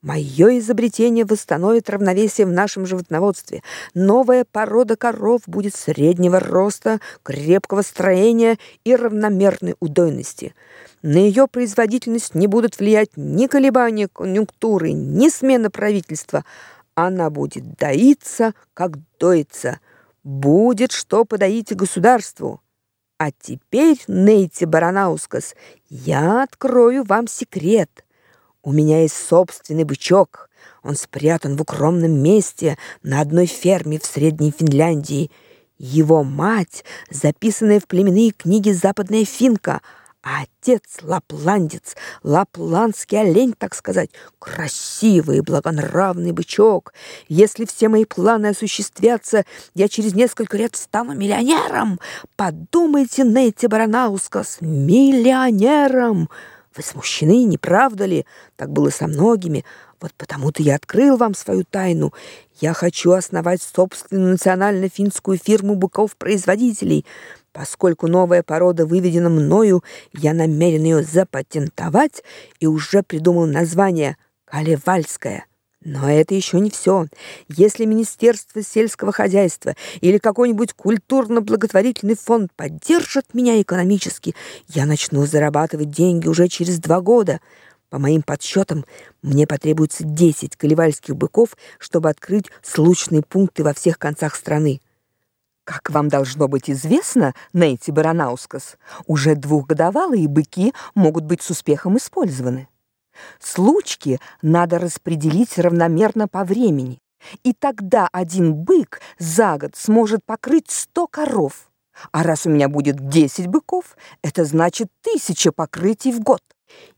Мое изобретение восстановит равновесие в нашем животноводстве. Новая порода коров будет среднего роста, крепкого строения и равномерной удойности. На ее производительность не будут влиять ни колебания конъюнктуры, ни смена правительства. Она будет доиться, как доится. Будет что подоить государству. А теперь, Нейти Баранаускас, я открою вам секрет — у меня есть собственный бычок. Он спрятан в укромном месте на одной ферме в Средней Финляндии. Его мать, записанная в племенные книги западная финка, а отец лапландец, лапландский олень, так сказать, красивый, благонравный бычок. Если все мои планы осуществятся, я через несколько лет стану миллионером. Подумайте, Нейти Баранаускас, миллионером!» Вы смущены, не правда ли? Так было со многими. Вот потому-то я открыл вам свою тайну. Я хочу основать собственную национально-финскую фирму быков-производителей. Поскольку новая порода выведена мною, я намерен ее запатентовать и уже придумал название «Калевальская». Но это еще не все. Если Министерство сельского хозяйства или какой-нибудь культурно-благотворительный фонд поддержат меня экономически, я начну зарабатывать деньги уже через два года. По моим подсчетам, мне потребуется 10 колевальских быков, чтобы открыть случные пункты во всех концах страны. Как вам должно быть известно, Нейти Баранаускас, уже двухгодовалые быки могут быть с успехом использованы. Случки надо распределить равномерно по времени, и тогда один бык за год сможет покрыть сто коров. А раз у меня будет десять быков, это значит тысяча покрытий в год.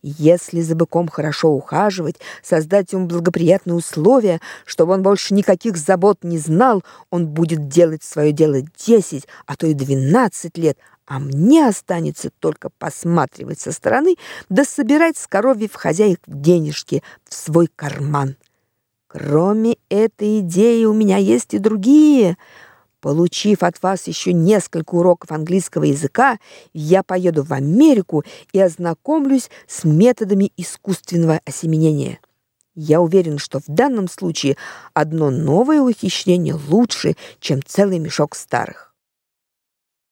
Если за быком хорошо ухаживать, создать ему благоприятные условия, чтобы он больше никаких забот не знал, он будет делать свое дело 10, а то и 12 лет, а мне останется только посматривать со стороны да собирать с коровьев хозяек денежки в свой карман. Кроме этой идеи у меня есть и другие. Получив от вас еще несколько уроков английского языка, я поеду в Америку и ознакомлюсь с методами искусственного осеменения. Я уверен, что в данном случае одно новое ухищрение лучше, чем целый мешок старых.